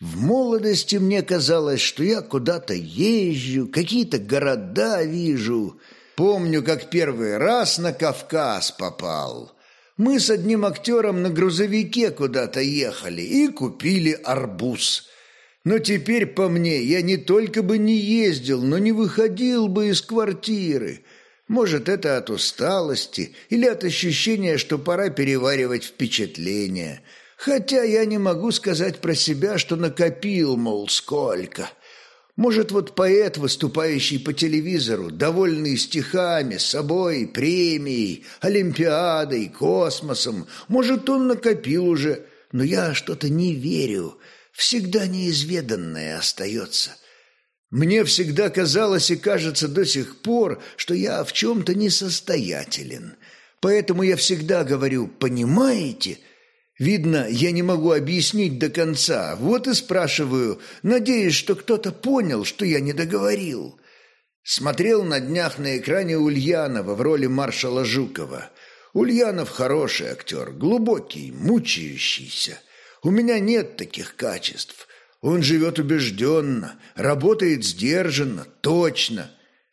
В молодости мне казалось, что я куда-то езжу, какие-то города вижу. Помню, как первый раз на Кавказ попал. Мы с одним актером на грузовике куда-то ехали и купили арбуз. Но теперь по мне я не только бы не ездил, но не выходил бы из квартиры. Может, это от усталости или от ощущения, что пора переваривать впечатления – Хотя я не могу сказать про себя, что накопил, мол, сколько. Может, вот поэт, выступающий по телевизору, довольный стихами, собой, премией, олимпиадой, космосом, может, он накопил уже, но я что-то не верю. Всегда неизведанное остается. Мне всегда казалось и кажется до сих пор, что я в чем-то несостоятелен. Поэтому я всегда говорю «понимаете?» Видно, я не могу объяснить до конца, вот и спрашиваю, надеясь, что кто-то понял, что я не договорил. Смотрел на днях на экране Ульянова в роли маршала Жукова. Ульянов хороший актер, глубокий, мучающийся. У меня нет таких качеств. Он живет убежденно, работает сдержанно, точно.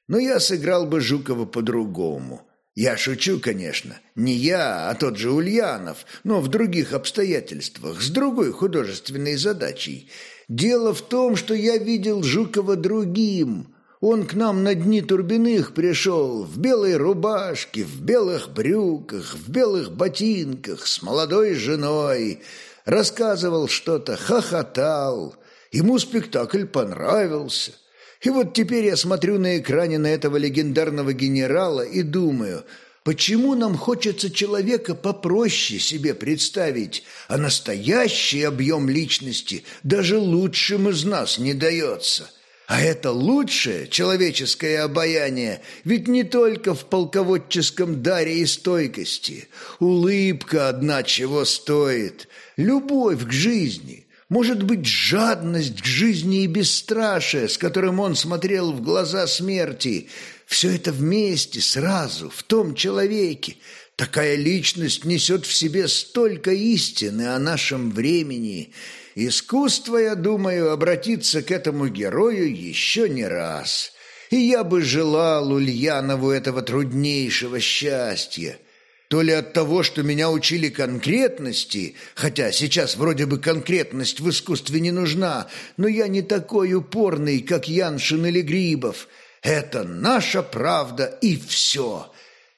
Но я сыграл бы Жукова по-другому. Я шучу, конечно. Не я, а тот же Ульянов, но в других обстоятельствах, с другой художественной задачей. Дело в том, что я видел Жукова другим. Он к нам на дни Турбиных пришел в белой рубашке, в белых брюках, в белых ботинках, с молодой женой. Рассказывал что-то, хохотал. Ему спектакль понравился. И вот теперь я смотрю на экране на этого легендарного генерала и думаю, почему нам хочется человека попроще себе представить, а настоящий объем личности даже лучшим из нас не дается. А это лучшее человеческое обаяние ведь не только в полководческом даре и стойкости. Улыбка одна чего стоит, любовь к жизни – может быть, жадность к жизни и бесстрашие, с которым он смотрел в глаза смерти. Все это вместе, сразу, в том человеке. Такая личность несет в себе столько истины о нашем времени. Искусство, я думаю, обратиться к этому герою еще не раз. И я бы желал Ульянову этого труднейшего счастья. То ли от того, что меня учили конкретности, хотя сейчас вроде бы конкретность в искусстве не нужна, но я не такой упорный, как Яншин или Грибов. Это наша правда и все.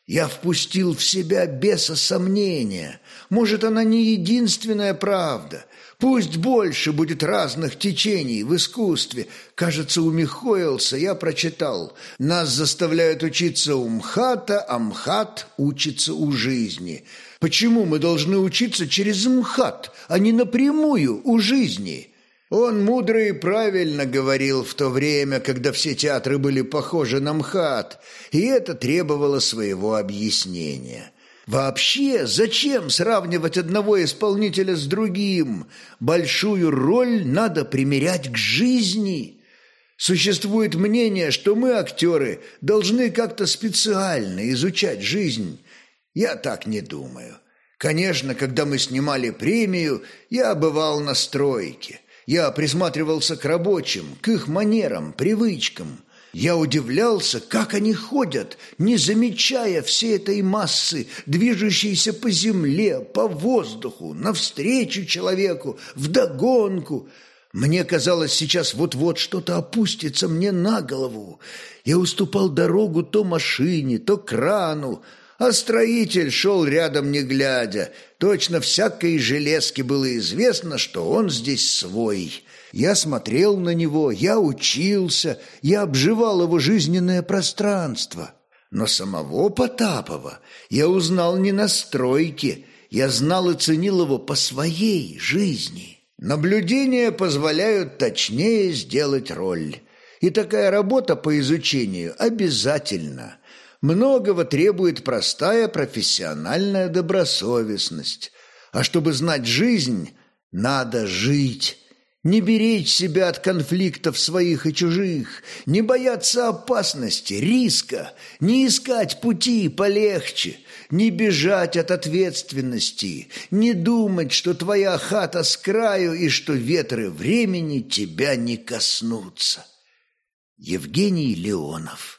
Я впустил в себя беса сомнения. Может, она не единственная правда. Пусть больше будет разных течений в искусстве. Кажется, у Михоэлса я прочитал. Нас заставляют учиться у МХАТа, а МХАТ учится у жизни. Почему мы должны учиться через МХАТ, а не напрямую у жизни?» Он мудро и правильно говорил в то время, когда все театры были похожи на МХАТ, и это требовало своего объяснения. Вообще, зачем сравнивать одного исполнителя с другим? Большую роль надо примерять к жизни. Существует мнение, что мы, актеры, должны как-то специально изучать жизнь. Я так не думаю. Конечно, когда мы снимали премию, я бывал на стройке. Я присматривался к рабочим, к их манерам, привычкам – я удивлялся, как они ходят, не замечая всей этой массы, движущейся по земле, по воздуху, навстречу человеку, вдогонку. Мне казалось, сейчас вот-вот что-то опустится мне на голову. Я уступал дорогу то машине, то крану, а строитель шел рядом не глядя. Точно всякой железке было известно, что он здесь свой. Я смотрел на него, я учился, я обживал его жизненное пространство. Но самого Потапова я узнал не на стройке, я знал и ценил его по своей жизни. Наблюдения позволяют точнее сделать роль. И такая работа по изучению обязательна. Многого требует простая профессиональная добросовестность. А чтобы знать жизнь, надо жить. не беречь себя от конфликтов своих и чужих, не бояться опасности, риска, не искать пути полегче, не бежать от ответственности, не думать, что твоя хата с краю и что ветры времени тебя не коснутся. Евгений Леонов